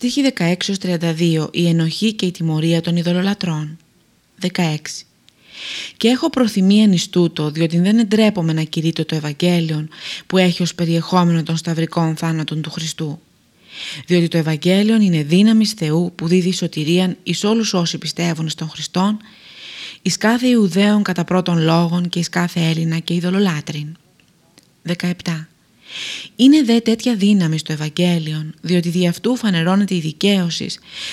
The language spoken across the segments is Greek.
Στίχη 16-32 Η ενοχή και η τιμωρία των ειδωλολατρών 16 και έχω προθυμία εις τούτο, διότι δεν εντρέπομαι να κηρύττω το Ευαγγέλιο που έχει ως περιεχόμενο των σταυρικών θάνατων του Χριστού. Διότι το Ευαγγέλιο είναι δύναμης Θεού που δίδει σωτηρίαν εις όλους όσοι πιστεύουν στον Χριστόν, εις κάθε Ιουδαίων κατά πρώτων λόγων και εις κάθε Έλληνα και ειδωλολάτριν. 17. Είναι δε τέτοια δύναμη στο Ευαγγέλιο, διότι δι' αυτού φανερώνεται η δικαίωση,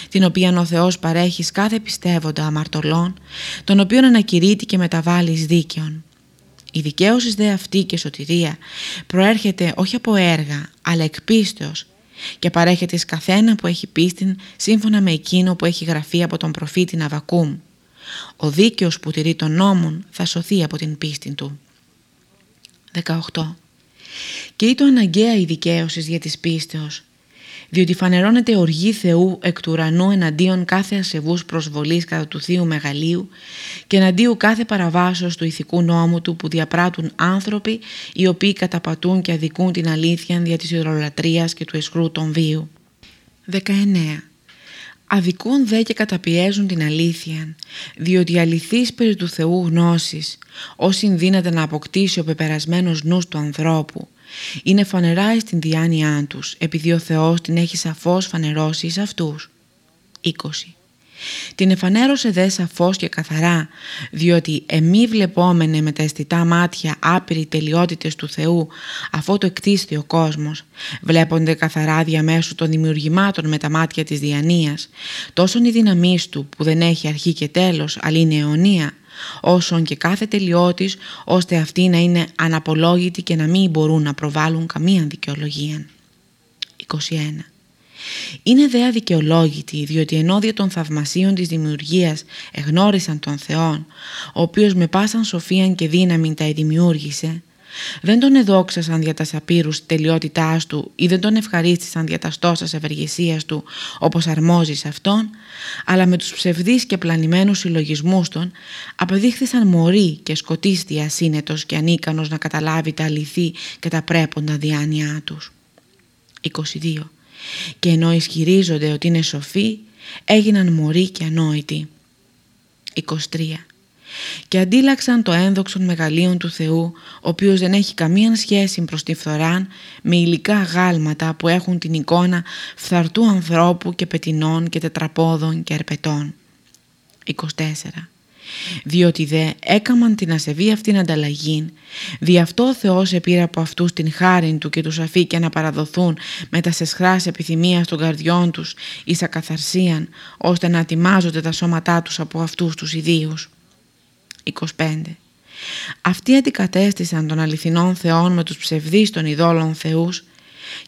την οποία ο Θεός παρέχει κάθε πιστεύοντα αμαρτωλών, τον οποίον ανακηρύττει και μεταβάλλει εις δίκαιον. Η δικαίωση δε αυτή και σωτηρία προέρχεται όχι από έργα, αλλά εκ πίστεως και παρέχεται εις καθένα που έχει πίστην σύμφωνα με εκείνο που έχει γραφεί από τον προφήτη Ναβακούμ. Ο δίκαιος που τηρεί τον νόμον θα σωθεί από την πίστη του. 18 και ή το αναγκαία η δικαίωσης για της πίστεως, διότι φανερώνεται οργή Θεού εκ του ουρανού εναντίον κάθε ασεβούς προσβολής κατά του Θείου Μεγαλείου και εναντίον κάθε παραβάσεως του ηθικού νόμου του που διαπράττουν άνθρωποι οι οποίοι καταπατούν και αδικούν την αλήθεια δια της υδρολατρείας και του εσχρού των βίου. 19. Αδικούν δε και καταπιέζουν την αλήθεια, διότι η αληθής περί του Θεού γνώσης, όσοι δύναται να αποκτήσει ο πεπερασμένος νους του ανθρώπου, είναι φανερά εις την διάνοιά τους, επειδή ο Θεός την έχει σαφώς φανερώσει εις αυτούς. 20. Την εφανέρωσε δε σαφώς και καθαρά, διότι εμεί βλεπόμενε με τα αισθητά μάτια άπειροι τελειότητες του Θεού, αφού το εκτίστη ο κόσμος, βλέπονται καθαρά διαμέσου των δημιουργημάτων με τα μάτια της διανοίας, τόσον η δύναμή του που δεν έχει αρχή και τέλος, αλλά είναι αιωνία, όσον και κάθε τελειώτης, ώστε αυτοί να είναι αναπολόγητοι και να μην μπορούν να προβάλλουν καμία δικαιολογία. 21. Είναι δε αδικαιολόγητοι διότι ενώ δια των θαυμασίων της δημιουργίας εγνώρισαν τον Θεόν, ο οποίος με πάσαν σοφίαν και δύναμη τα εδημιούργησε, δεν τον εδόξασαν δια τα σαπήρους τελειότητάς του ή δεν τον ευχαρίστησαν δια τα στώσας ευεργεσίας του όπως αρμόζει σε αυτόν, αλλά με τους ψευδείς και πλανημένους συλλογισμούς των απεδείχθησαν μωροί και σκοτίστη ασύνετος και ανίκανος να καταλάβει τα αληθή και τα πρέποντα διάνοιά τους. 22. Και ενώ ισχυρίζονται ότι είναι σοφοί, έγιναν μωροί και ανόητοι. 23 και αντίλαξαν το ένδοξον μεγαλείων του Θεού, ο οποίος δεν έχει καμία σχέση προς τη φθοράν με υλικά γάλματα που έχουν την εικόνα φθαρτού ανθρώπου και πετινών και τετραπόδων και αρπετών. 24. Διότι δε έκαμαν την ασεβή αυτήν ανταλλαγή, δι' αυτό ο Θεός επήρε από αυτούς την χάριν του και τους αφήκε να παραδοθούν με τα σεσχράς επιθυμίας των καρδιών τους εις ακαθαρσίαν, ώστε να ετοιμάζονται τα σώματά τους από αυτούς τους ιδίους. 25. Αυτοί αντικατέστησαν των αληθινών θεών με τους ψευδείς των ειδόλων θεούς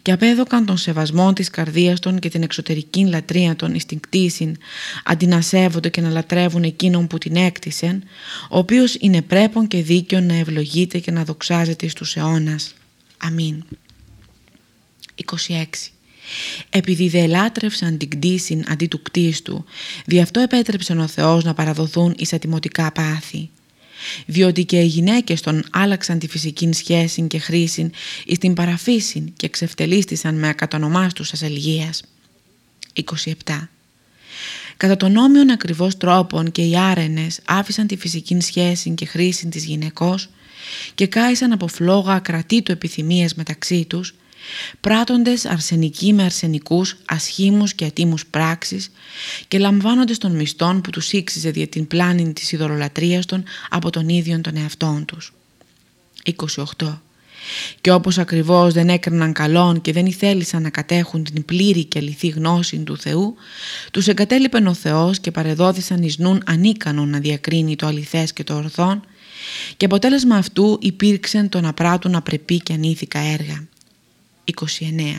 και απέδωκαν τον σεβασμό της καρδίας των και την εξωτερική λατρεία των εις την κτήσιν, αντί να σέβονται και να λατρεύουν εκείνον που την έκτισεν, ο οποίος είναι πρέπον και δίκαιο να ευλογείται και να δοξάζεται στους αιώνας. Αμήν. 26. Επειδή δε λάτρευσαν την κτήση αντί του κτίστου, δι' αυτό επέτρεψε ο Θεός να παραδοθούν εις ατιμωτικά πάθη. Διότι και οι γυναίκες τον άλλαξαν τη φυσική σχέση και χρήση εις την παραφύση και ξεφτελίστησαν με ακατονομάς τους ασελγίας. 27. Κατά τον όμοιον ακριβώς τρόπον και οι άρενες άφησαν τη φυσική σχέση και χρήση της γυναικός και κάησαν από φλόγα ακρατήτου επιθυμίες μεταξύ τους πράττοντες αρσενικοί με αρσενικούς, ασχήμους και ατίμους πράξεις και λαμβάνοντες των μισθών που τους ήξιζε δια την πλάνη της ειδωλολατρείας των από τον ίδιο των εαυτών τους. 28. Και όπως ακριβώς δεν έκριναν καλόν και δεν ηθέλησαν να κατέχουν την πλήρη και αληθή γνώση του Θεού, τους εγκατέλειπεν ο Θεός και παρεδόθησαν εις νουν ανίκανον να διακρίνει το αληθές και το ορθόν και αποτέλεσμα αυτού υπήρξαν το να πράττουν απρεπή και ανήθικα έργα. 29.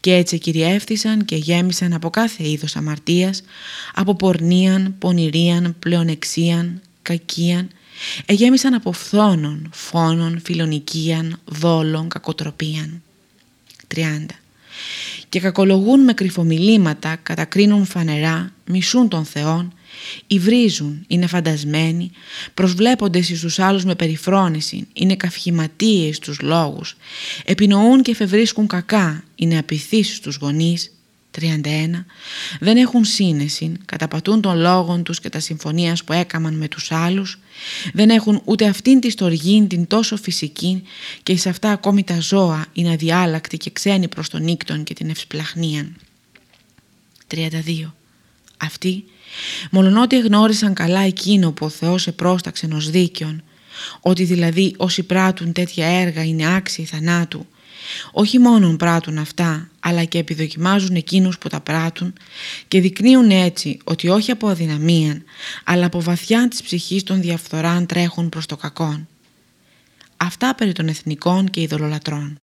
Και έτσι κυριεύθησαν και γέμισαν από κάθε είδος αμαρτίας, από πορνίαν, πονηρίαν, πλεονεξίαν, κακίαν, εγέμισαν από φθόνων, φόνων, φιλονικίαν, δόλων, κακοτροπίαν. 30. Και κακολογούν με κρυφομιλήματα, κατακρίνουν φανερά, μισούν τον Θεόν, υβρίζουν, είναι φαντασμένοι, προσβλέπονται στους άλλους με περιφρόνηση, είναι καυχηματίες στους λόγους, επινοούν και εφευρίσκουν κακά, είναι απειθείς στους γονείς. 31. Δεν έχουν σύνεση, καταπατούν τον λόγων τους και τα συμφωνίας που έκαμαν με τους άλλους, δεν έχουν ούτε αυτήν τη στοργή την τόσο φυσική και σε αυτά ακόμη τα ζώα είναι αδιάλακτοι και ξένοι προς τον νύκτον και την ευσπλαχνία. 32. Αυτοί, μολονότι γνώρισαν καλά εκείνο που ο Θεός επρόσταξε ως δίκαιον, ότι δηλαδή όσοι πράττουν τέτοια έργα είναι άξιοι θανάτου, όχι μόνον πράττουν αυτά, αλλά και επιδοκιμάζουν εκείνους που τα πράττουν και δεικνύουν έτσι ότι όχι από αδυναμία, αλλά από βαθιά της ψυχής των διαφθοράν τρέχουν προς το κακόν. Αυτά περί των εθνικών και ειδωλολατρών.